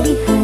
lady